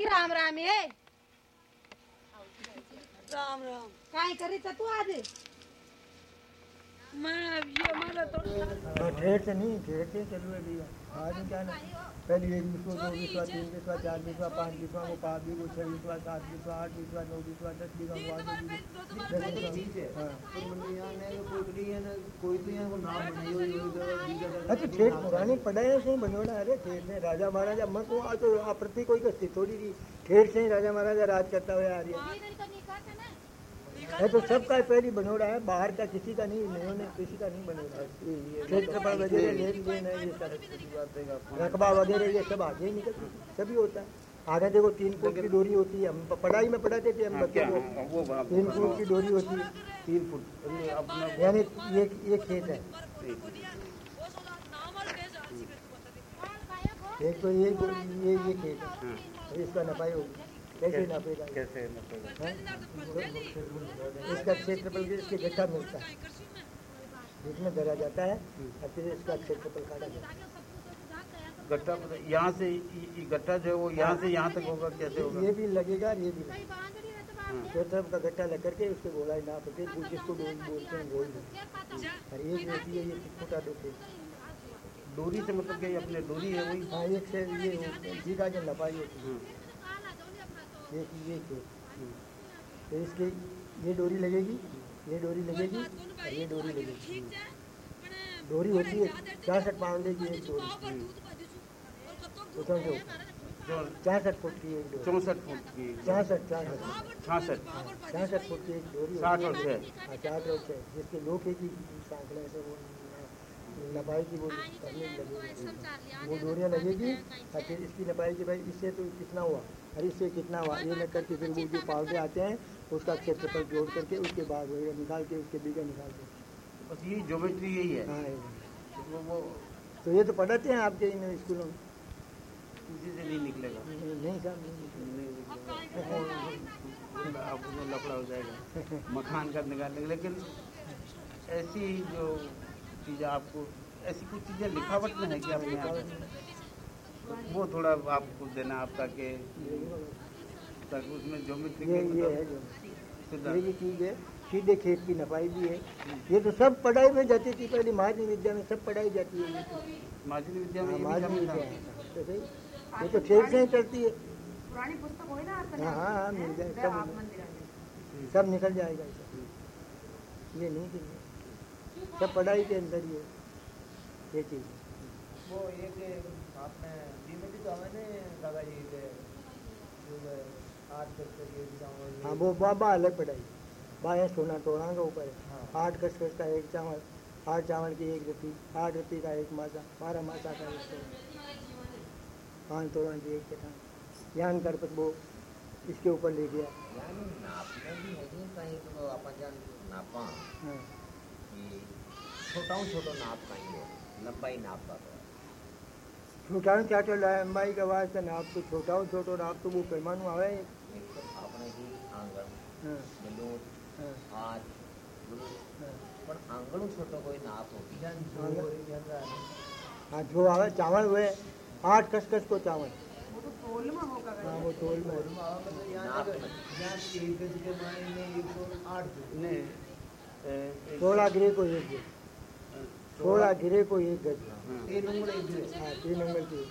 की राम राम ये? राम राम. काय करीत तू आज तो ना, पहले एक दो तीन चार विश्वा छः विश्वा सात आठ नौ दस हाँ। अच्छा ठेठ पुरानी बनोड़ा अरे ठेठ से राजा महाराजा मैं को आ तो प्रति कोई कस्ती थोड़ी थी ठेठ से राजा महाराजा राज करता हुआ आ रही है। है तो सबका पहली बनोड़ा है बाहर का किसी का नहीं इन्होंने किसी का नहीं बनोड़ा है। क्षेत्रफल वगैरह लेन देन है ये सारा रकबा वगैरह ये सब आगे ही निकल सभी होता है। आगे देखो तीन फुट की डोरी होती है हम पढ़ाई में पढ़ाते थे हम बच्चों को। तीन फुट की डोरी होती है। तीन फुट यानी ये ये खेत है। एक तो ये ये ये खेत है हाँ, इसका नपाई होगी कैसे नापेगा कैसे मतलब इसका क्षेत्रफल भी इसके गड्ढा मिलता है। जिसमें धरा जाता है और फिर इसका क्षेत्रफल काटा जाता है। गट्टा मतलब यहाँ से गट्टा जो है वो यहाँ से यहाँ तक होगा कैसे होगा? ये भी लगेगा ये भी लगेगा। क्षेत्र का गट्टा लग करके उसके गोलाई नाप के वो जिसको डोल बोलते हैं गोल और एक होती है। ये दो थे डोरी से मतलब क्या अपने डोरी है वही हाँ एक से ये जीका जो नपाई होती है। हाँ, ये ये खेत तो इसके ये डोरी लगेगी ये डोरी लगेगी और ये डोरी लगेगी। डोरी होती है छियासठ पाउंडे की एक डोरी तो समझो जो फुट की एक डोरी। चौंसठ फुट की। छियासठ छियासठ छियासठ छियासठ फुट की एक डोरी साठ और छः हाँ, साठ और छः जिसके लोहे की सांकड़े से वो नपाई की वो करने लगेगी वो डोरियाँ लगेगी और फिर इसकी नपाई की भाई इससे तो कितना हुआ? और इससे कितना हुआ ये लग करके फिर वो जो पावडे आते हैं उसका क्षेत्रफल जोड़ करके उसके बाद निकाल के उसके बीघा निकाल के। बस यही ज्योमेट्री यही है। हाँ वो वो। तो ये तो पढ़ाते हैं आपके इन स्कूलों में। किसी से नहीं निकलेगा। नहीं साहब नहीं आपको लफड़ा हो जाएगा। मकान का निकालने के लेकिन ऐसी जो चीज़ें आपको ऐसी कुछ चीज़ें लिखावट में है कि अपने यहाँ? पे? तो वो थोड़ा आपको देना आपका ताकि ताकि उसमें ज्योमेट्री ये ये मतलब है जो सीधा- ये भी चीज़ है सीधे खेत की नपाई भी है। ये तो सब पढ़ाई में जाती थी पहले महाजनी विद्या में सब पढ़ाई जाती है। माध्यमिक विद्या में हाँ, महाजनी विद्या है। तो सही। ये तो खेत से ही चलती है। पुरानी पुस्तक होई ना हाँ हाँ हाँ मिल जाए सब सब निकल जाएगा ये नहीं कि सब पढ़ाई के अंदर ही है ये चीज़। वो एक आपने जीमेटी तो हमें ने दादाजी के जो आठ कस कर ये चावल हाँ वो बाबा अलग पढ़ाई। बाया सोना तोड़ा का ऊपर है। आठ कस कस का एक चावल आठ चावल की एक रत्ती आठ रत्ती का एक मासा बारह मासा का एक तोड़ा पाँच तोड़ा की एक चटान ज्ञान कर वो इसके ऊपर ले गया। भी तो नापा। हाँ। कि छोटा छोटो नाप कहीं है। लंबाई नाप का तो छोटा क्या चल रहा है लंबाई का वास्ते नाप तो छोटा हो छोटो नाप तो वो पैमानो आवे एक तो આપણે ही આંગણ हाँ બલૂન हाँ હાથ ગુરુ हाँ પણ આંગણું છોટો કોઈ નાપ હોતી जन हाँ, जो जन हाँ जो आवे चावल हुए आठ कस कस को चावल वो तो तोल में होगा हाँ वो तोल में है। मतलब यहाँ नाप तक यहाँ एक गज के माने में एक सौ आठ गज ने ए, एक- सोलह गिरे को एक गज थोड़ा गिरे को एक गज। तीन उंगल हाँ, तीन की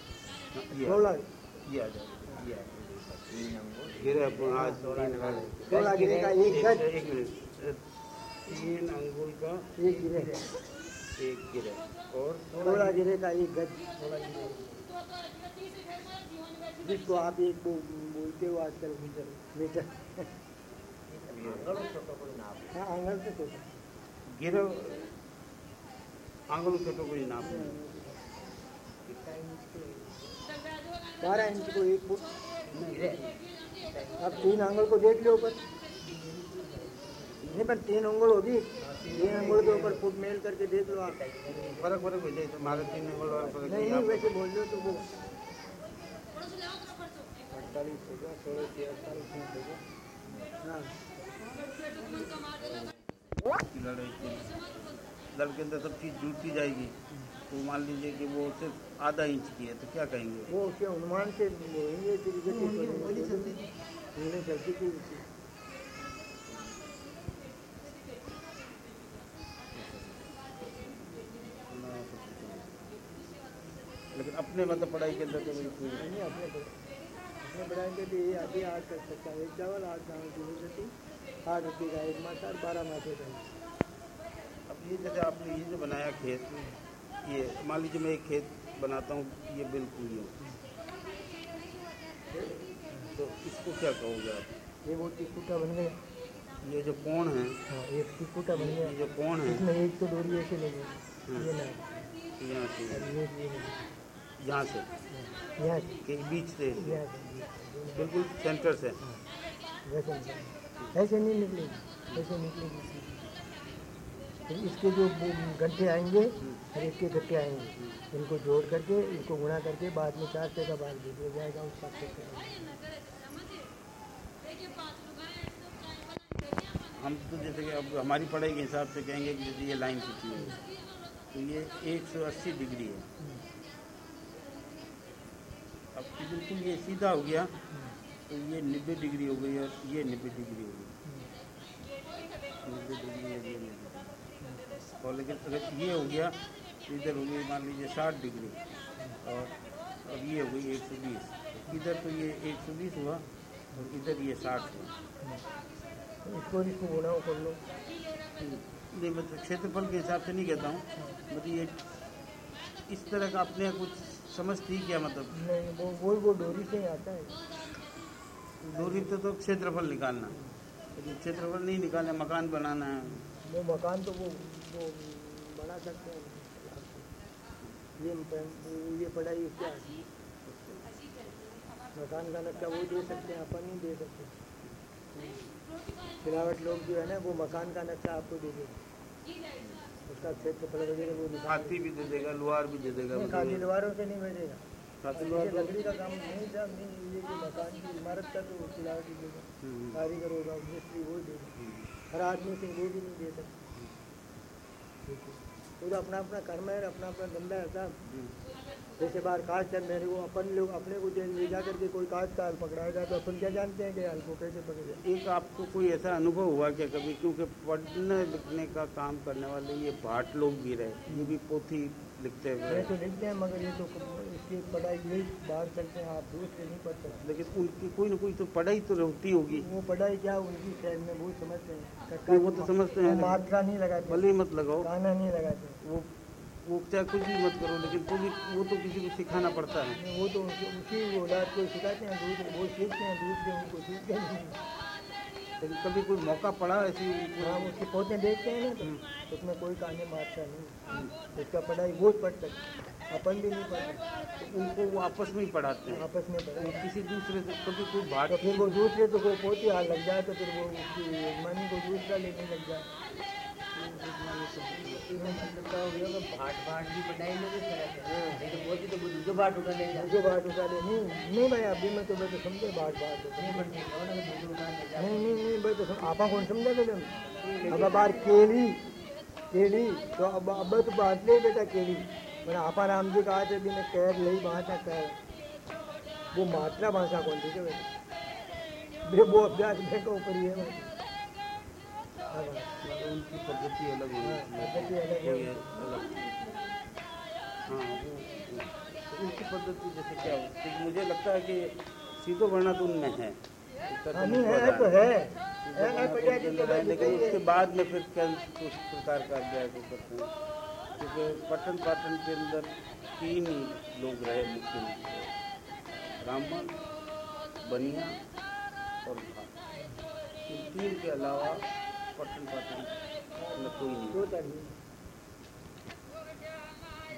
गिरे। गिरे का एक गज। तीन अंगुल का एक गिरे। एक गिरे। और गिरे का एक गज। जिसको आप एक बोलते हो आजकल मीटर। मीटर। हाँ से गिरो। छोटो कोई नाप नहीं। बारह इंच को एक फुट। अब तीन आंगल को देख लो ऊपर। नहीं पर तीन अंगुल होगी। तीन अंगुल के ऊपर फुट मेल करके देख लो आप। फ़र्क फ़र्क हो जाए तो हमारे तीन अंगुल वाला फ़र्क नहीं नहीं वैसे बोल दो तो वो। अड़तालीस होगा सोलह से अड़तालीस मिनट होगा हाँ। दल के अंदर सब चीज़ जुड़ती जाएगी। तो मान लीजिए कि वो सिर्फ़ आधा इंच की है तो क्या कहेंगे? वो उसके अनुमान से लेकिन अपने मतलब पढ़ाई के अंदर तो नहीं अपने अपने बढ़ाई के लिए आधी आठ कर सकता है। एक चावल आठ चावल की हो जाती आठ रुपये का एक मासा और बारह मासे का ये जैसे आपने ये जो बनाया खेत ये मान लीजिए मैं एक खेत बनाता हूँ ये बिल्कुल ये तो इसको क्या कहोगे आप? ये वो टिकुटा बन गया। ये जो कोण है हाँ एक टिकुटा बन ये गया जो कोण है इसमें एक तो डोरी ऐसे लगी ये ना। यहाँ से। ये ये। यहाँ से? यहाँ के बीच से? ये। बिल्कुल सेंटर से? वैसे नहीं। ऐसे नहीं निकलेगी। ऐसे निकलेगी। इसके जो गड्ढे आएँगे और इसके गड्ढे आएँगे। इनको जोड़ करके, इनको गुणा करके बाद में चार से का बाल दे दिया जाएगा उस हिसाब से हम तो जैसे कि अब हमारी पढ़ाई के हिसाब से कहेंगे कि जैसे ये लाइन खींची है तो ये 180 डिग्री है। अब तो बिल्कुल ये सीधा हो गया तो ये 90 डिग्री हो गई और ये 90 डिग्री हो गई। 90 डिग्री ये 90 और लेकिन अगर ये हो गया तो इधर हो गई मान लीजिए 60 डिग्री और अब ये हो गई 120 इधर तो ये 120 हुआ और इधर ये 60 हुआ। इसको इसको गुणा कर लो। नहीं मतलब क्षेत्रफल के हिसाब से नहीं कहता हूँ मतलब ये इस तरह का अपने कुछ समझती क्या मतलब? नहीं वो वो वो डोरी से आता है। दूरी तो तो क्षेत्रफल निकालना। लेकिन क्षेत्रफल नहीं निकालना मकान बनाना। है वो मकान तो वो वो बना सकते हैं। ये ये पढ़ाई क्या? है मकान का नक्शा वो दे सकते हैं अपन नहीं दे सकते। खिलावट लोग जो है ना वो मकान का नक्शा आपको दे देंगे। उसका क्षेत्रफल वगैरह वो हाथी भी दे देगा लोहार भी दे देगा मतलब ये- दीवारों से नहीं भेजेगा खाती लोहार लकड़ी का काम नहीं था नहीं ये मकान की इमारत का तो खिलावट ही देगा। हम्म, कारीगर होगा मिस्त्री वो देगा। हम्म, हर आदमी से वो भी नहीं दे सकता। तो अपना अपना कर्म है अपना अपना धंधा है साहब। जैसे बाहर काज चल रहे वो अपन लोग अपने को जेल ले जा करके कोई काज का हाल पकड़ाएगा तो अपन क्या जानते हैं कि हाल को कैसे पकड़े एक आपको कोई ऐसा अनुभव हुआ क्या कभी? क्योंकि पढ़ने लिखने का काम करने वाले ये भाट लोग भी रहे ये भी पोथी लिखते हुए तो लिखते हैं मगर ये तो इसकी पढ़ाई यही बाहर चलते हैं आप दूर से नहीं पढ़ सकते लेकिन उनकी कोई ना कोई तो पढ़ाई तो होती होगी। वो पढ़ाई क्या उनकी शहर में वो समझते हैं। नहीं, वो तो समझते हैं। मात्रा नहीं लगाते। भले ही मत लगाओ। गाना नहीं लगाते। वो वो चाहे कुछ भी मत करो लेकिन तो भी वो तो किसी को सिखाना पड़ता है। वो तो उसी औलाद को सिखाते हैं दूसरे वो सीखते हैं दूसरे उनको सीखते नहीं लेकिन कभी कोई मौका पड़ा ऐसी हाँ उसके पौधे देखते हैं ना तो उसमें कोई कहानी मारता नहीं। उसका पढ़ाई बहुत पढ़ सकते अपन भी नहीं पढ़ सकते तो उनको वो आपस में ही पढ़ाते। हैं आपस में वो पढ़ाई किसी दूसरे से कभी कोई भाट तो फिर वो दूसरे तो कोई पोती हाल लग जाए तो फिर वो उसकी यजमानी को दूसरा लेने लग जाए। भाट भाट की पढ़ाई में भी फ़र्क है नहीं तो बोलती तो दूसरे भाट उठा ले जाते मुझे उठा ले नहीं नहीं भाई अभी मैं तो मैं तो समझे? बात बात नहीं पढ़ते नहीं नहीं भाई तो आपा कौन समझा तुम? अब बार केली केली तो अब अब तो बात ले बेटा केली। पर आपा राम जी कहा थे भी मैं कैर लई भाषा कैर वो मात्रा भाषा कौन थी बेटा बे वो अभ्यास बे का ऊपर ही है। हाँ। उनकी पद्धति अलग होगी। पद्धति अलग है। हाँ वो वो- उनकी पद्धति जैसे क्या हो? क्योंकि मुझे लगता है कि सीधो वर्णा तो उनमें है। हाँ तो नहीं है तो है। है, है, वर्णा तो तो है, लेकिन उसके बाद में फिर क्या उस प्रकार का अभ्यास करते हैं? क्योंकि पटन पाटन के अंदर तीन ही लोग रहे मुख्य रूप से। ब्राह्मण बनिया और भाट इन तीन के अलावा पटन पाटन में कोई नहीं।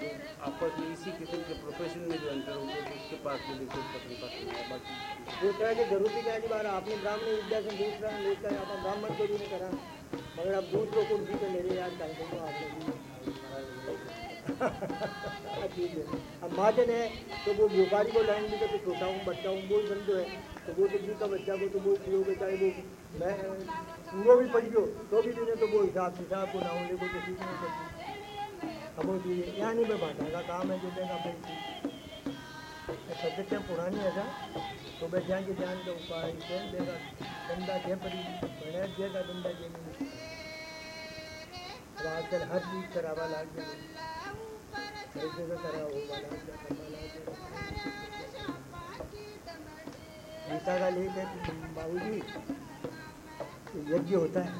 जो आपस में इसी किस्म के प्रोफेशन में जो एंटर होंगे तो उसके पास में देखो पटन पाटन है। बाकी दूसरा की ज़रूरत क्या बार आपने ब्राह्मण विद्या से दूसरा लेकर आप ब्राह्मण को भी नहीं करा। मगर आप दूसरों को उसी पे ले रहे यार कहीं को आपने हाँ, माजन है। तो वो व्यापारी को लाइन देकर तो छोटा हूँ, बच्चा हूँ, वो ही समझो है। तो वो तो दिल्ली का बच्चा को तो वो पियोगे चाहे वो मैं वो भी पड़ी हो तो भी तुझे तो वो हिसाब हिसाब को ना होने को तो सीख नहीं सकती। अब वो चीज़ यहाँ नहीं मैं बांटा काम है, जो देगा अपनी सब्जेक्ट है, पुरानी ऐसा। तो मैं ज्ञान के ज्ञान का उपाय देगा धंधा जय पड़ी का धंधा जय मिली अब आजकल हर चीज़ करावा लाग गया हर जगह करवा गीता का लेख है बाबू जी यज्ञ होता है।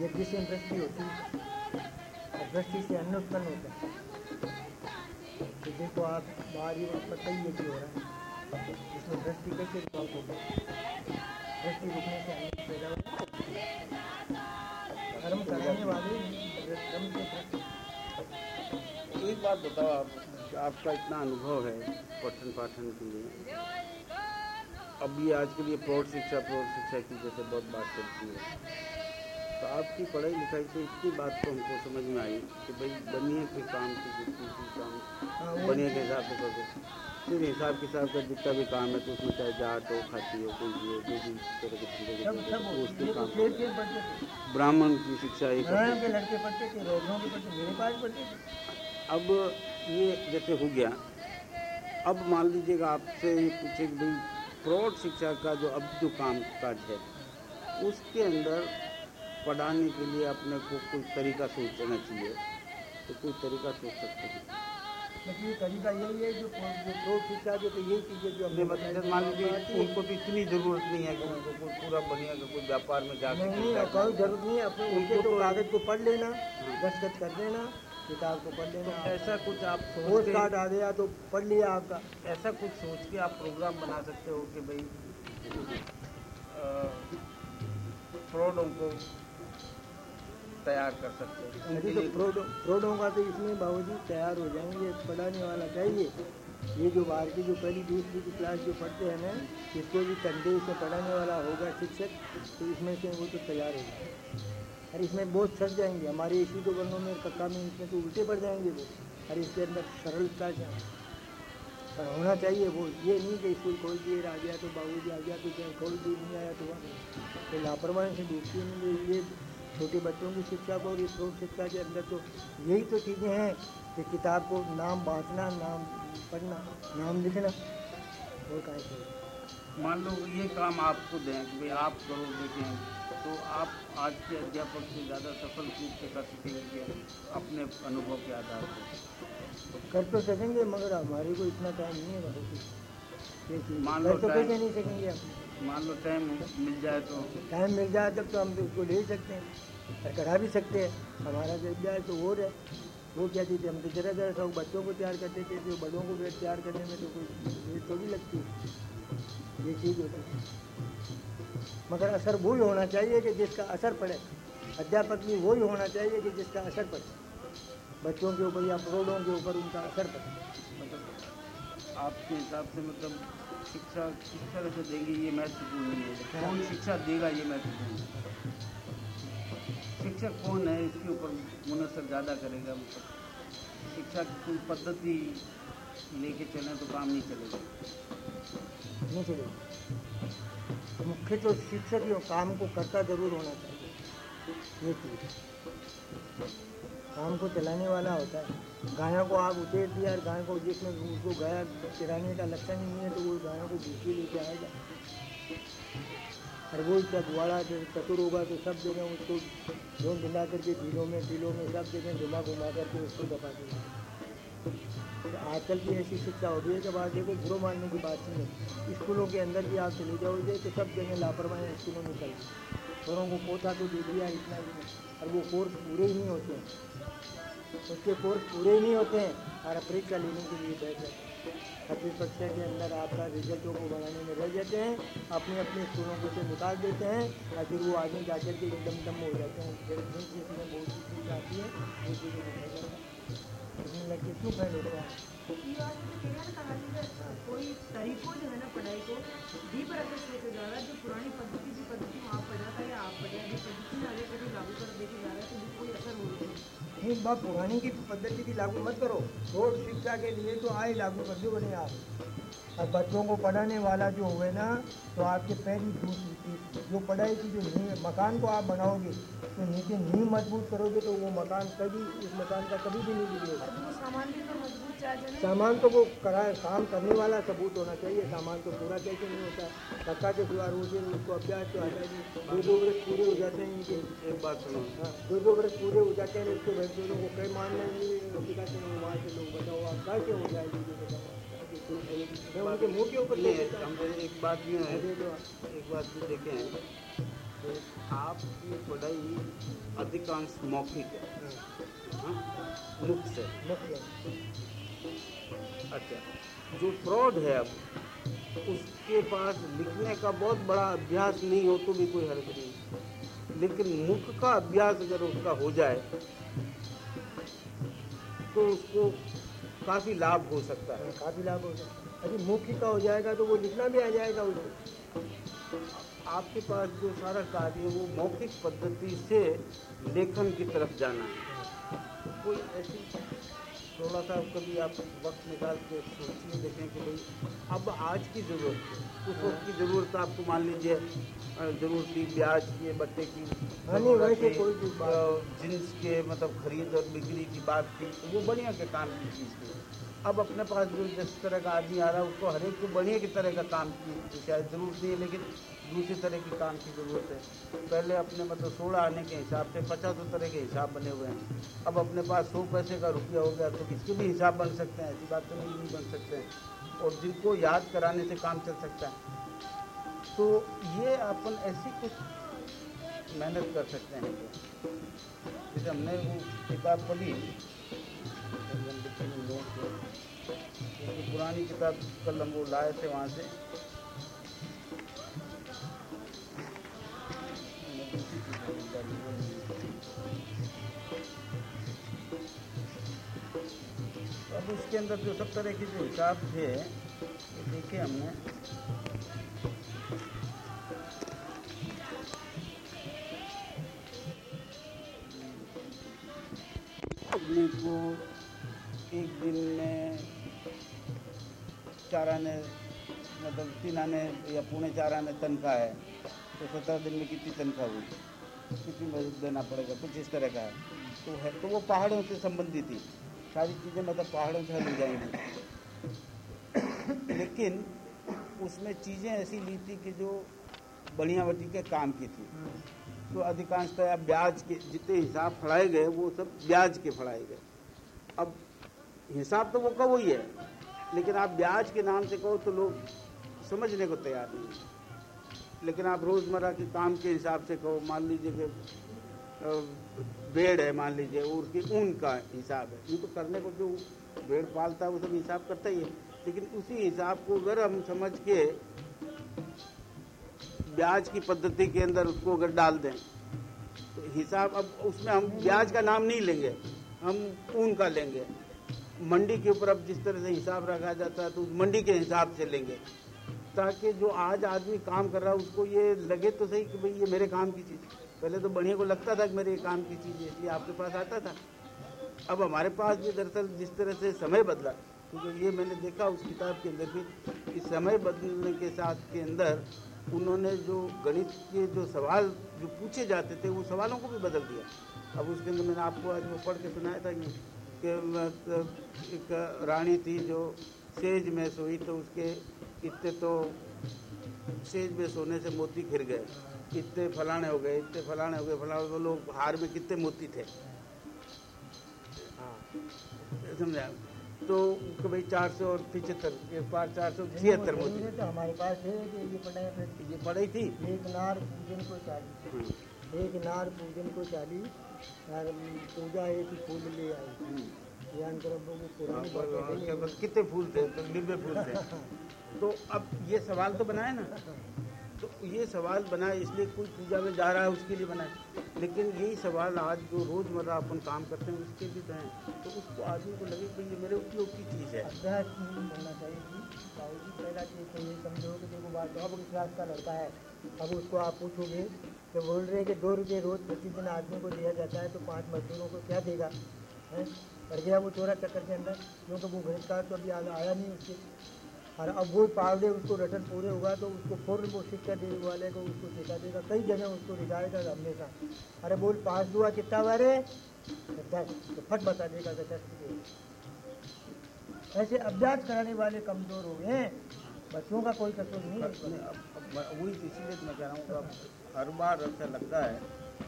यज्ञ से वृष्टि होती है। और वृष्टि से अन्न उत्पन्न होता है। तो देखो आप बाहर ही वहाँ पर कई यज्ञ हो रहा है। इसमें वृष्टि कैसे रुकावट होगी वृष्टि रुकने से अन्न पैदा होता है। कर्म कराने वाले एक बात बताओ आप आपका इतना अनुभव है पठन पाठन के लिए? अभी आजकल ये प्रौढ़ शिक्षा प्रौढ़ शिक्षा की जैसे बहुत बात चलती है। तो आपकी पढ़ाई लिखाई से इतनी बात तो हमको समझ में आई कि भाई बनिए के काम की जितनी काम हाँ, बनिए के हिसाब से करके फिर हिसाब किताब का जितना भी काम है तो उसमें चाहे जाट हो खाती हो कोई भी हो जो भी तरह के चीज़ें होती सब हैं, होती उसके तो काम ब्राह्मण की शिक्षा एक के के अब ये जैसे हो गया। अब मान लीजिएगा आपसे ये पूछे कि भाई प्रौढ़ शिक्षा का जो अब जो काम काज है उसके अंदर पढ़ाने के लिए अपने को कोई तरीका सोचना चाहिए? तो कोई तरीका सोच सकते हैं। लेकिन तरीका यही है जो जो शिक्षा जो तो यही चीज़ें जो हमने मतलब मान लीजिए उनको तो इतनी ज़रूरत नहीं है कि उनको कोई पूरा बनिया का कोई व्यापार में जाके नहीं कोई ज़रूरत नहीं है अपने उनके तो तो- कागज़ को पढ़ लेना दस्तखत कर देना किताब को पढ़ लेना। ऐसा कुछ आप पोस्ट कार्ड आ गया तो पढ़ लिया आपका। ऐसा कुछ सोच के आप प्रोग्राम बना सकते हो कि भाई फ्रॉडों को तैयार कर सकते हैं। तो फ्रॉडों का तो इसमें बाबूजी तैयार हो जाएँगे पढ़ाने वाला चाहिए ये जो बाहर की जो पहली दूसरी की क्लास जो पढ़ते हैं ना इसको भी कंधे से पढ़ाने वाला होगा शिक्षक तो इसमें से वो तो तैयार हो जाएगा। और इसमें बहुत थक जाएँगे हमारे इसी तो वर्णों में कक्का में इसमें तो उल्टे पड़ जाएँगे वो। और इसके अंदर सरलता से पर होना चाहिए वो ये नहीं कि स्कूल खोल दिए आ गया तो बाबू जी आ गया तो क्या खोल दिए नहीं आया तो वहाँ। तो लापरवाही से डूबती नहीं ये छोटे बच्चों की शिक्षा को और प्रौढ़ शिक्षा के अंदर तो यही तो चीज़ें हैं कि किताब को नाम बांटना नाम पढ़ना नाम लिखना और से मान लो ये काम आपको दें कि भाई आप करो देखें। तो आप आज के अध्यापक से ज़्यादा सफल रूप से कर सकेंगे अपने अनुभव के आधार पर। कर तो सकेंगे मगर हमारे को इतना टाइम नहीं है। मान लो तो कैसे नहीं सकेंगे हम मान लो टाइम मिल जाए तो। टाइम मिल जाए तब तो हम तो उसको ले सकते हैं। और करा भी सकते हैं। हमारा जब जाए तो और है। वो क्या चीज़ हम तो जरा जरा सब बच्चों को तैयार करते थे, जो बड़ों को तैयार करने में तो कोई देर थोड़ी लगती है। ये चीज़ होती है। मगर असर वही होना चाहिए कि जिसका असर पड़े। अध्यापक भी वही होना चाहिए कि जिसका असर पड़े। बच्चों के ऊपर या प्रौढ़ों के ऊपर उनका असर पड़े। मतलब आपके हिसाब से मतलब शिक्षा किस तरह से देंगे, ये महत्वपूर्ण है। कौन शिक्षा देगा, ये महत्वपूर्ण है। शिक्षक कौन है इसके ऊपर मुनसर ज़्यादा करेगा शिक्षा की कोई पद्धति लेके चलें तो काम नहीं चलेगा। नहीं चलेगा। मुख्य तो शिक्षक ही काम को करता ज़रूर होना चाहिए। ये चीज़। काम को चलाने वाला होता है। गायों को आप उतेर दिया और गाय को जिसमें उसको गाया चराने का लक्षण नहीं है तो वो गायों को भूखी लेके आएगा। वो क्या गुआड़ा जब चतुर होगा तो सब जगह उसको ढोल ढिला करके ढीलों में ढीलों में सब जगह घुमा घुमा करके उसको दबा देगा तो आजकल की ऐसी शिक्षा हो गई है कि बात देखो बुरो मानने की बात नहीं है। स्कूलों के अंदर भी आप चले जाओगे तो सब जगह लापरवाही स्कूलों में चल घरों को पोता तो दे दिया इतना। और वो कोर्स पूरे ही नहीं होते हैं। उसके कोर्स पूरे ही नहीं होते हैं और परीक्षा लेने के लिए बैठ जाते हैं। छत्तीस परीक्षा के अंदर आपका रिजल्टों को बनाने में रह जाते हैं, अपने अपने स्कूलों को से निकाल देते हैं और फिर वो आगे जा कर के एकदम दम हो जाते हैं। फिर कि इसमें बहुत सी चीज़ आती है वो चीज़ें इसमें लड़के क्यों फैल होते हैं? का कोई तरीकों जो है ना पढ़ाई को डीप रख सोचा जा पुरानी पद्धति की पद्धति वहाँ पढ़ा था या आप पढ़े पद्धति में आगे कभी लागू कर देखे है बात पुरानी की पद्धति की लागू मत करो। रोड शिक्षा के लिए तो आए लागू कर दो बने आप। और बच्चों को पढ़ाने वाला जो हुए ना तो आपके पैर ही उठती जो पढ़ाई की जो मकान को आप बनाओगे तो नीचे नींव मज़बूत करोगे तो वो मकान कभी उस मकान का कभी भी नहीं गिरेगा। वो सामान तो तो वो करा काम करने वाला सबूत होना चाहिए। सामान तो पूरा कैसे नहीं होता? है धक्का के सिवा रोज दिन उसको अभ्यास तो आता है दो दो वर्ष पूरे हो जाते हैं इनके। एक बात सुनो। हाँ, दो दो वर्ष पूरे हो जाते हैं उसके बाद दोनों को। कई मानना नहीं सिखाते हैं वहाँ से लोग बताओ आप कैसे हो जाएगी मैं उनके मुँह के ऊपर ले हूँ। हम एक बात ये है एक बात भी देखें। तो आपकी पढ़ाई अधिकांश मौखिक है। हाँ? मुख से। अच्छा। जो फ्रॉड है अब उसके पास लिखने का बहुत बड़ा अभ्यास नहीं हो तो भी कोई हर्ज नहीं। लेकिन मुख का अभ्यास अगर उसका हो जाए तो उसको काफ़ी लाभ हो सकता है। काफ़ी लाभ हो सकता है। अभी मुख्य का हो जाएगा तो वो लिखना भी आ जाएगा उसको आपके पास जो सारा कार्य है वो मौखिक पद्धति से लेखन की तरफ़ जाना है। कोई ऐसी थोड़ा सा कभी आप वक्त निकाल के सोचिए देखें कि भाई अब आज की ज़रूरत है? उस वक्त की ज़रूरत आपको मान लीजिए ज़रूरत थी ब्याज की बच्चे की हाँ, जींस के मतलब खरीद और बिक्री की बात थी तो वो बढ़िया के काम की चीज़ थी। अब अपने पास जो जिस तरह का आदमी आ रहा है, उसको हर एक को बढ़िया की तरह का काम की शायद ज़रूरत नहीं है, लेकिन दूसरी तरह की काम की ज़रूरत है। पहले अपने मतलब सोलह आने के हिसाब से पचासों तरह के हिसाब बने हुए हैं। अब अपने पास सौ पैसे का रुपया हो गया तो किसके भी हिसाब बन सकते हैं? ऐसी बात तो नहीं बन सकते हैं। और जिनको याद कराने से काम चल सकता है। तो ये अपन ऐसी कुछ मेहनत कर सकते हैं। जैसे हमने वो किताब पढ़ी पुरानी किताब कल हम वो लाए थे वहाँ से। अब उसके अंदर जो सब तरह के जो हिसाब थे देखे हमने। एक दिन में चार आने मतलब तीन आने या पुणे चार आने तनख्वाह है तो सत्रह दिन में कितनी तनख्वाह हुई? कितनी मजदूर देना पड़ेगा? कुछ इस तरह का है। तो है तो वो पहाड़ों से संबंधित थी सारी चीज़ें मतलब पहाड़ों से हल हो जाएँगी। लेकिन उसमें चीज़ें ऐसी ली थी कि जो बढ़ियावटी के काम की थी। तो अधिकांशतः ब्याज के जितने हिसाब फड़ाए गए, वो सब ब्याज के फड़ाए गए। अब हिसाब तो वो का वही है। लेकिन आप ब्याज के नाम से कहो तो लोग समझने को तैयार नहीं। लेकिन आप रोज़मर्रा के काम के हिसाब से कहो, मान लीजिए कि भेड़ है, मान लीजिए, और उसकी ऊन का हिसाब है। ये तो करने को जो भेड़ पालता है, वो सब हिसाब करता ही है। लेकिन उसी हिसाब को अगर हम समझ के ब्याज की पद्धति के अंदर उसको अगर डाल दें तो हिसाब अब उसमें हम ब्याज का नाम नहीं लेंगे, हम ऊन का लेंगे। मंडी के ऊपर अब जिस तरह से हिसाब रखा जाता है तो मंडी के हिसाब से लेंगे। ताकि जो आज आदमी काम कर रहा है, उसको ये लगे तो सही कि भाई ये मेरे काम की चीज़। पहले तो बढ़िया को लगता था कि मेरे काम की चीज़ इसलिए आपके पास आता था। अब हमारे पास भी दरअसल जिस तरह से समय बदला क्योंकि ये मैंने देखा उस किताब के अंदर भी कि समय बदलने के साथ के अंदर उन्होंने जो गणित के जो सवाल जो पूछे जाते थे, वो सवालों को भी बदल दिया। अब उसके अंदर मैंने आपको आज वो पढ़ के सुनाया था ये कि मतलब एक रानी थी जो सेज में सोई तो उसके इतने तो सेज में सोने से मोती घिर गए। इतने फलाने हो गए इतने फलाने हो गए फलाने वो लोग हार में कितने मोती थे। हाँ। समझा? तो भाई चार सौ और पिछहत्तर ये पाँच चार सौ छिहत्तर मोती। तो हमारे पास है ये पढ़ाया फिर। ये पढ़ी थी। एक नार पूजन को चालीस हम्म, एक नार पूजन को चाली और पूजा एक फूल ले आई। ध्यान करो वो पुरानी हाँ, हैं। कितने फूल थे? तो निब्बे फूल थे। तो अब ये सवाल तो बनाए ना। तो ये सवाल बनाए इसलिए कोई पूजा में जा रहा है उसके लिए बनाए लेकिन यही सवाल आज जो रोज़मर्रा अपन काम करते हैं उसके लिए तो हैं। तो उसको आदमी को लगे कि ये मेरे उपयोग की चीज़ है। होना चाहिए पहला चीज़ तो ये समझो कि देखो बात अब क्लास का लड़का है। अब उसको आप पूछोगे तो बोल रहे हैं कि दो रुपये रोज प्रतिदिन आदमी को दिया जाता है तो पाँच मजदूरों को क्या देगा? है? पड़ गया वो चोरा चक्कर के अंदर, क्योंकि वो बहिष्कार तो अभी आया नहीं उसके। और अब वो दे उसको रिटर्न पूरे होगा तो उसको फ़ौरन वो शिक्षा देने वाले को उसको सिखा देगा, कई जगह उसको रिझाएगा हमेशा अरे बोल, पाँच दुआ कितना हुआ रे तो दस तो फट बता देगा कि दस ऐसे अभ्यास कराने वाले कमज़ोर हो गए हैं। बच्चों का कोई कसूर नहीं है। वही इसीलिए तो मैं कह रहा हूँ कि हर बार ऐसा लगता है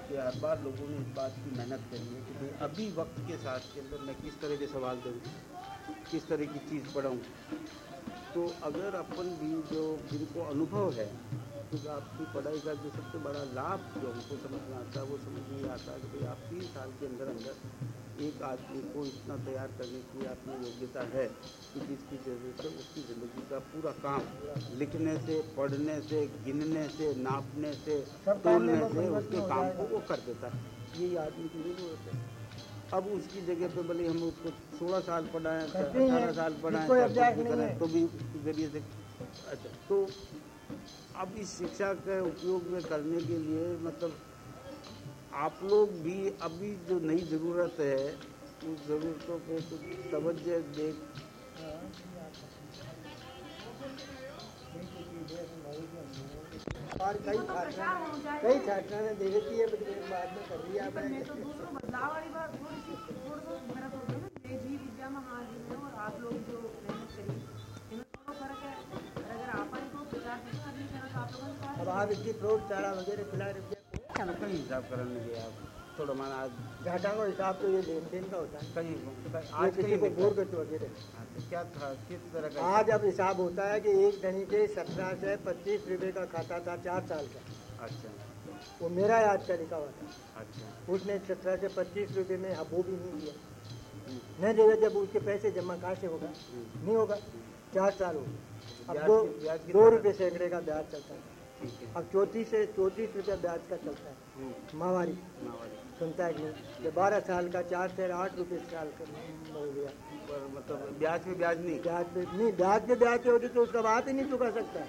कि हर बार लोगों ने इस बात की मेहनत करी है कि भाई अभी वक्त के साथ के अंदर मैं किस तरह के सवाल दूँ किस तरह की चीज़ पढ़ाऊँ। तो अगर अपन भी जो जिनको अनुभव है तो आपकी पढ़ाई का जो सबसे बड़ा लाभ जो हमको समझ में आता है, वो समझ में आता कि भाई आप तीन साल के अंदर अंदर एक आदमी को इतना तैयार करने की आप में योग्यता है कि जिसकी ज़रूरत है उसकी ज़िंदगी का पूरा काम लिखने से पढ़ने से गिनने से नापने से वो से उसके काम को वो कर देता है। यही आदमी की ज़रूरत है। अब उसकी जगह पे भले हम उसको सोलह साल पढ़ाएँ अठारह साल पढ़ाएँ तो भी उसके ज़रिए से। अच्छा तो अब इस शिक्षा के उपयोग में करने के लिए मतलब आप लोग भी अभी जो नई ज़रूरत है उस ज़रूरतों पे कुछ तवज्जो दे। और कई छात्रा कई छात्रा ने दे देती है बाद में कर लिया आपने तो बोल बदलाव वाली बात थोड़ी सी थोड़ा सा मेरा तो और आप लोग जो मेहनत करी इनमें थोड़ा फ़र्क है। अगर आप आए तो प्रचार प्रसार आदमी करा तो आप लोगों ने अब आप इसकी फ्रूट चारा वगैरह खिला रुपया कहीं हिसाब करने गया आप। थोड़ा माना आज घाटा का हिसाब तो ये लेन देन का होता है। कहीं आज किसी को बोर करते। वगैरह हाँ, तो क्या था किस तरह का आज अब हिसाब होता है कि एक धनी के सत्रह से पच्चीस रुपए का खाता था चार साल का। अच्छा। वो मेरा आज का लिखा हुआ था अच्छा। उसने सत्रह से पच्चीस रुपए में अब वो भी नहीं दिया हम्म, नहीं देगा जब उसके पैसे जमा कहाँ से होगा? हम्म, नहीं होगा। चार साल हो गए। अब दो दो रुपये सैकड़े का ब्याज चलता है। अब चौंतीस से चौंतीस रुपया ब्याज का चलता है। हम्म, माहवारी सुनता है नहीं? बारह साल का चार से आठ रुपये साल का हो गया। मतलब ब्याज पे ब्याज नहीं? ब्याज पे नहीं ब्याज पे ब्याज पे होती तो उसका बात ही नहीं चुका सकता।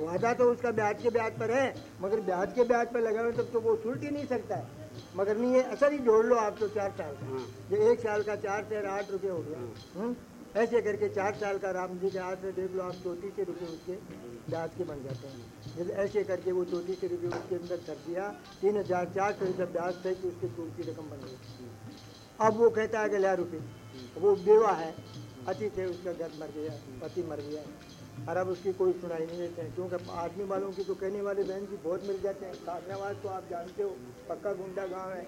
वादा तो उसका ब्याज के ब्याज पर है मगर ब्याज के ब्याज पर लगा हुआ तब तो वो छूट ही नहीं सकता है। मगर नहीं ये असर ही जोड़ लो आप तो चार साल का। हाँ। जो एक साल का चार से आठ रुपये हो गया। हम्म? ऐसे करके चार साल का राम जी के हाथ से देख लो आप चौंतीस से रुपये उसके ब्याज के बन जाते हैं। जब ऐसे करके वो चौंतीस से रुपये उसके अंदर कर दिया तीन हज़ार चार सौ रुपये ब्याज थे कि उसके चूल की रकम बन गई। अब वो कहता है कि ला रुपये। वो बेवा है। अति थे उसका घर मर गया, पति मर गया। और अब उसकी कोई सुनाई नहीं देते हैं। क्योंकि आदमी वालों की तो कहने वाले बहन जी बहुत मिल जाते हैं। काटनावाज तो आप जानते हो, पक्का गुंडा गाँव है।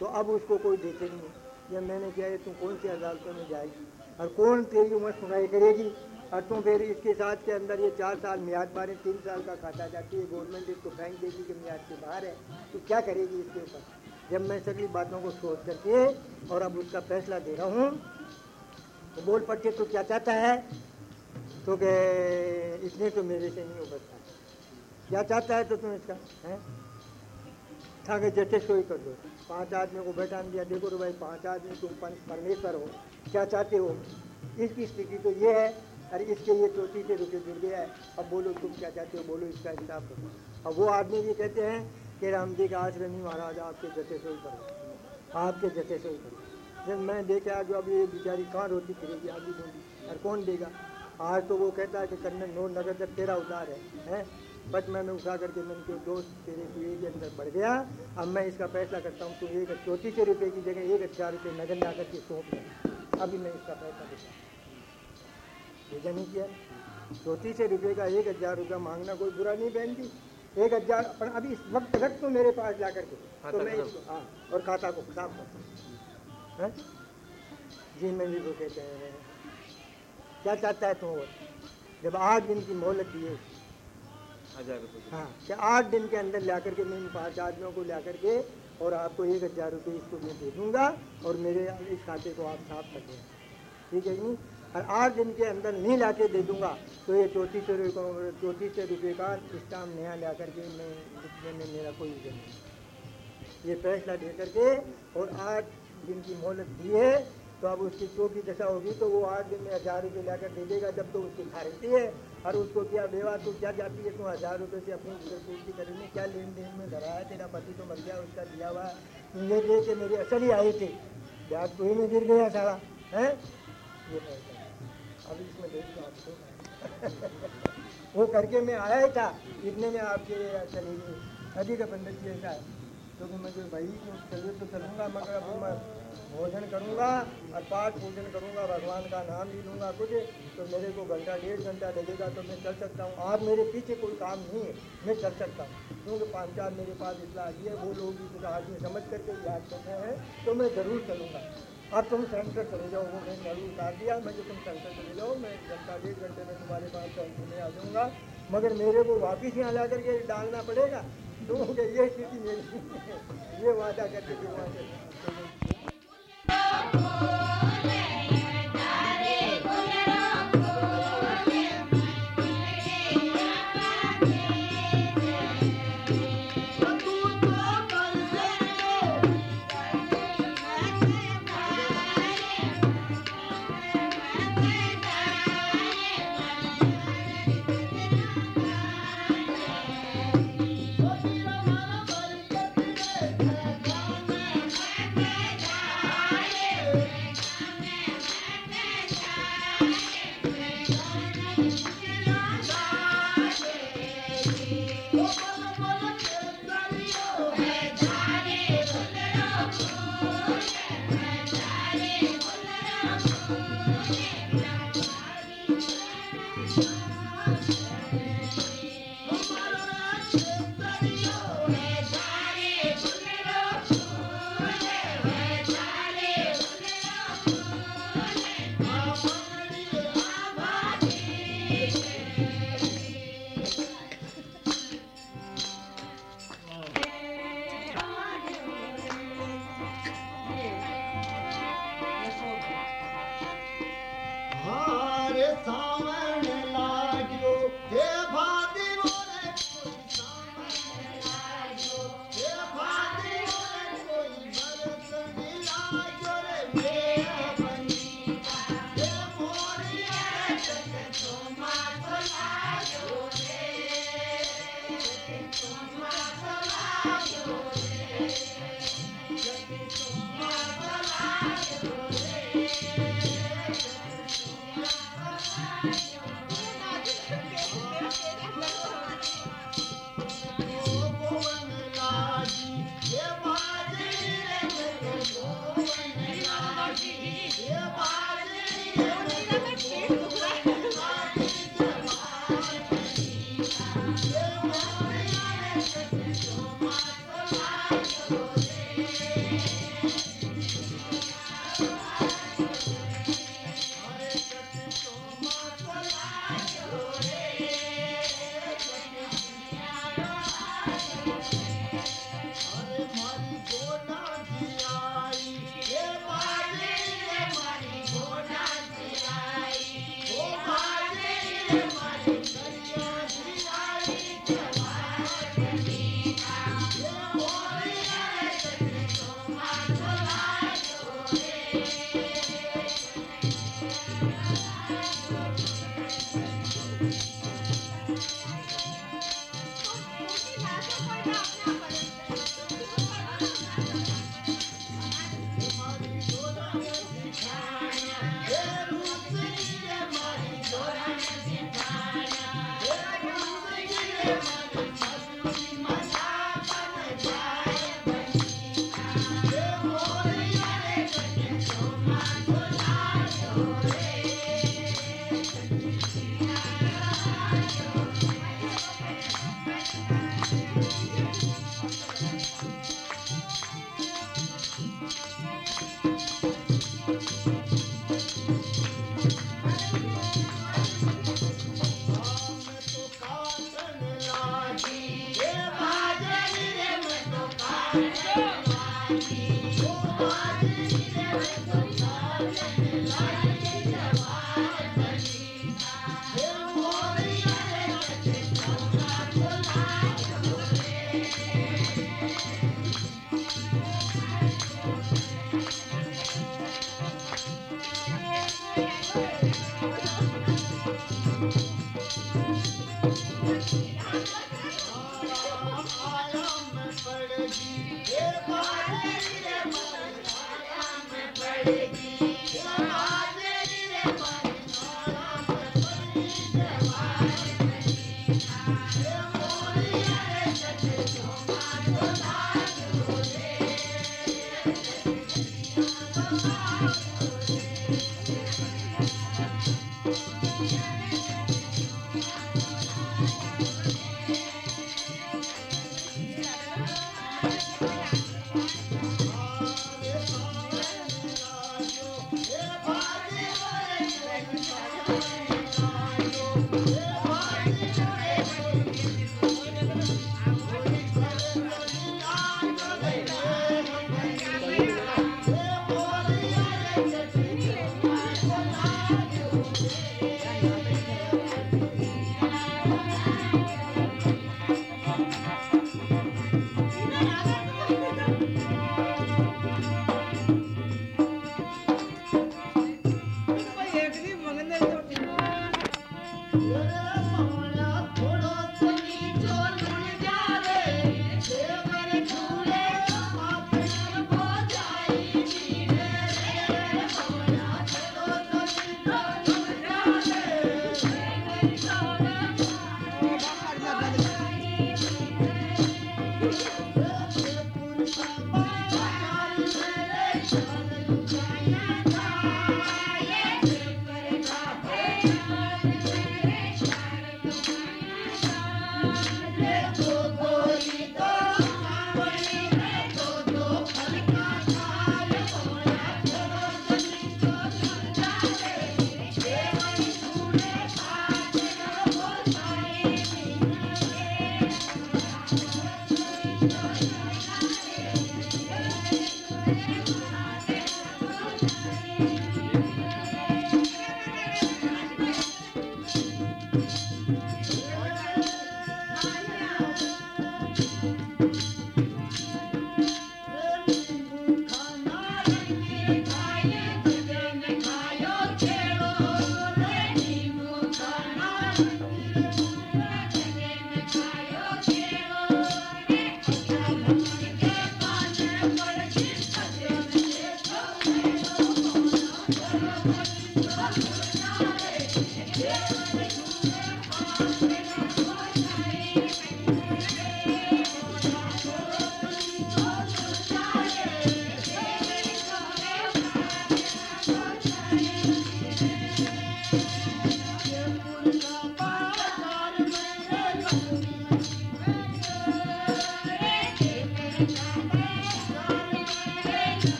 तो अब उसको कोई देखे नहीं जब मैंने किया, ये तुम कौन सी अदालतों में जाएगी? और कौन तेरी उम्र सुनाई करेगी? और तुम फिर इसके साथ के अंदर ये चार साल मियाद बारे तीन साल का खाता जाती है गवर्नमेंट इसको फेंक देगी कि मियाद के बाहर है। तो क्या करेगी इसके ऊपर? जब मैं सभी बातों को सोच करके और अब उसका फैसला दे रहा हूँ तो बोल के तो क्या चाहता है? तो कि इसने तो मेरे से नहीं सकता क्या चाहता है तो तुम इसका, है? था कि जैसे सोई कर दो। पाँच आदमी को बैठा दिया। देखो तो भाई, पाँच आदमी तुम पंच परमेश्वर हो। क्या चाहते हो? इसकी स्थिति तो ये है। अरे इसके ये चौथी से रुपये जुड़ गया है। अब बोलो, तुम क्या चाहते हो? बोलो इसका हिसाब करो। अब वो आदमी ये कहते हैं कि राम जी का आश्रय नहीं महाराज आपके जैसे सोई करो आपके जैसे सोई करो जब मैं देखा, जो अब ये बेचारी कहाँ रोटी फिरेगी आदमी ढूंढी और कौन देगा? आज तो वो कहता है कि कन्ने नोट नगर जब तेरा उतार है, हैं? बस मैंने उठा करके मैंने के दोस्त तेरे को के अंदर बढ़ गया। अब मैं इसका फैसला करता हूँ, तू एक चौंतीस सौ रुपये की जगह एक हज़ार रुपये नगद ला करके सौंप अभी मैं इसका फैसला देता हूँ नहीं किया चौंतीस सौ रुपये का एक हज़ार रुपया मांगना कोई बुरा नहीं बहन जी। एक हज़ार पर अभी इस वक्त रख तो मेरे पास ला करके तो मैं इसको हाँ और खाता को साफ़ करता हैं जी। मैं जी को कहते हैं। क्या चाहता है तुम जब आठ दिन की मोहलत दिए हाँ। कि। आठ दिन के अंदर ला करके मैं इन पाँच आदमियों को ला करके और आपको एक हज़ार रुपये इसको मैं दे दूँगा और मेरे इस खाते को आप साफ़ कर दें। ठीक है जी और आठ दिन के अंदर नहीं ला के दे दूँगा तो ये चौंतीस सौ रुपये चौंतीस सौ रुपये का स्टाम नया ला करके मैं लिखने में मेरा कोई नहीं। ये फैसला दे करके और आठ दिन की मोहलत दी है। तो अब उसकी चौकी दशा होगी तो वो आठ दिन में हज़ार रुपये ला कर दे देगा जब तो उसकी खारिती है। और उसको क्या बेवा, तू क्या जाती है? तू हज़ार रुपये से अपनी गुजर पूर्ति करेंगे। क्या लेन देन में धरा है तेरा पति? तो मर गया, उसका दिया हुआ। तू ये दे के मेरी असल ही आई थी। ब्याज तो ही में गिर गया सारा है? ये अब इसमें देख लो आपको वो करके मैं आया ही था। इतने में आपके चले गए अभी का पंडित जी ऐसा है। तो फिर मुझे भाई चलिए तो चलूँगा, मगर अब मैं भोजन करूँगा और पाठ पूजन करूँगा, भगवान का नाम भी लूँगा, कुछ तो मेरे को घंटा, डेढ़ घंटा लगेगा तो मैं चल सकता हूँ। आप मेरे पीछे कोई काम नहीं है, मैं चल सकता हूँ। क्योंकि पाँच चार मेरे पास इतना आदि है, वो लोग भी कुछ आदमी समझ करके याद करते हैं तो मैं ज़रूर चलूँगा। अब तुम सेंटर चले जाओ, वो मैंने अभी उतार दिया, मैं जो तुम सेंटर चले जाओ, मैं घंटा, डेढ़ घंटे में तुम्हारे पास सेंटर में आ जाऊँगा। मगर मेरे को वापिस यहाँ ला करके डालना पड़ेगा तो ये स्थिति मेरी ये वादा करके फिर वहाँ से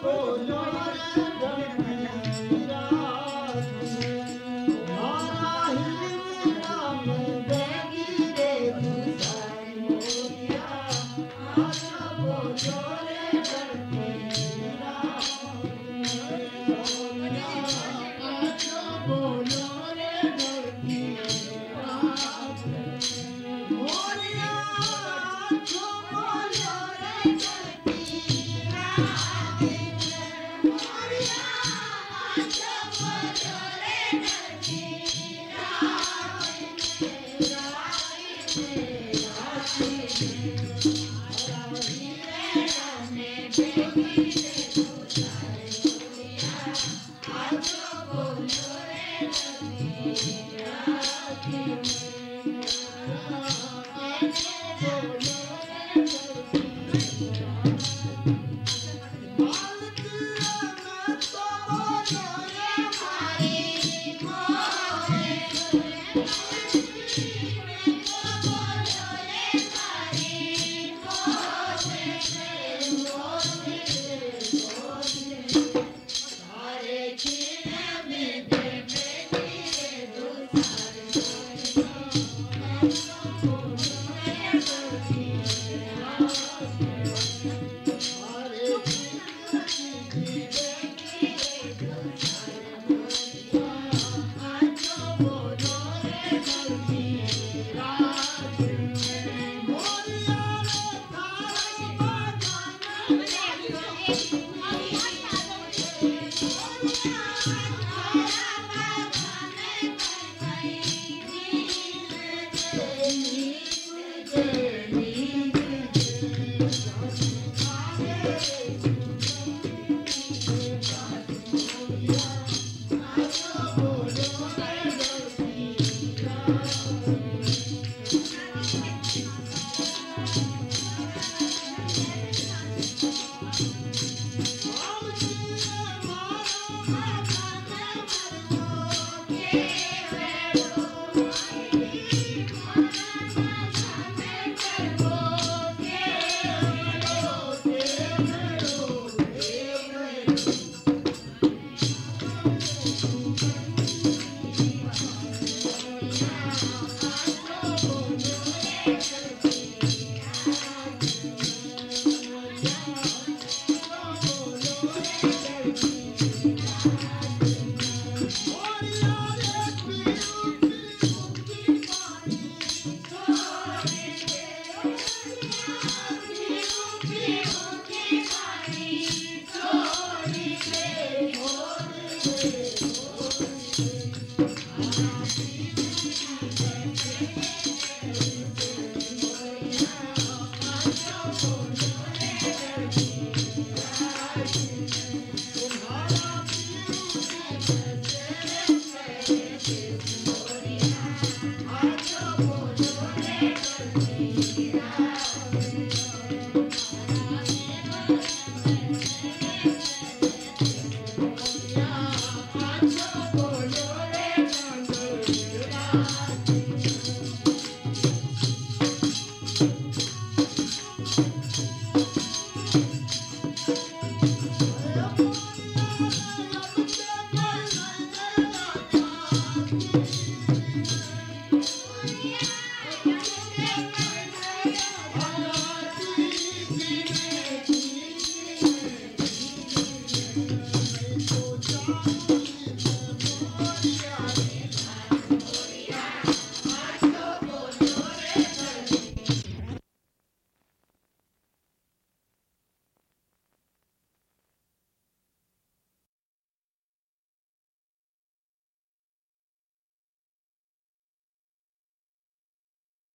todos nós.